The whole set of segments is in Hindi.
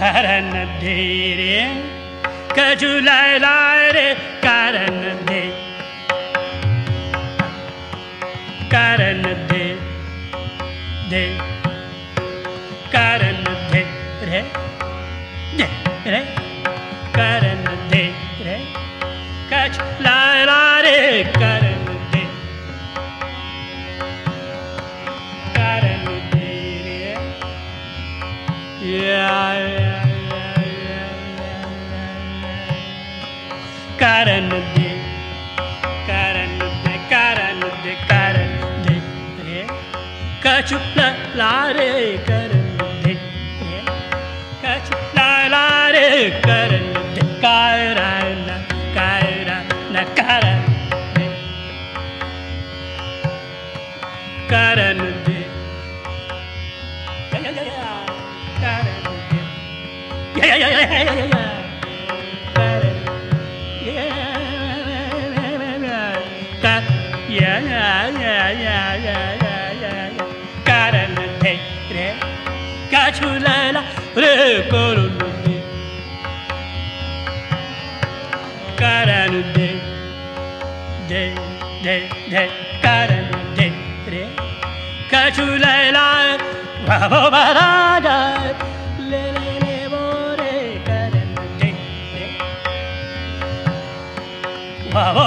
करण धीरे कजुलाय लाय रे करण दे करण दे दे करण दे रे दे रे करण दे रे कच लाय लाय रे करण कारण दे कारण दे कारण दे कारण दे रे कछु ला दे रे कछु ला रे छू लैला रे करुण करनु दे दे दे दे करनु दे रे कछु लैला भवो बराजा ले ले ले वो रे करनु दे रे भवो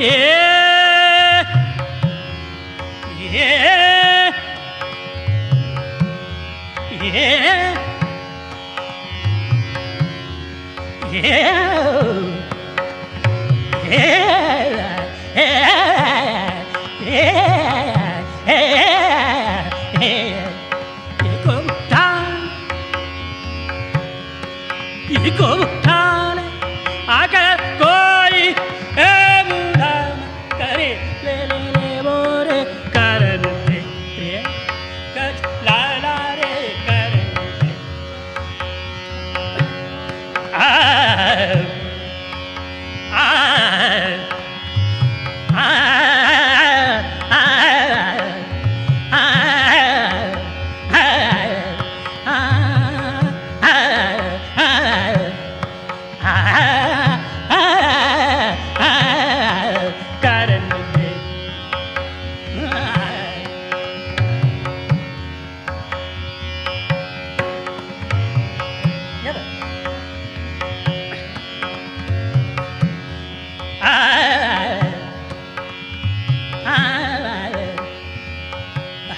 Yeah. Yeah. Yeah. Yeah. Yeah. Yeah. Yeah. Yeah. Come time. Come time.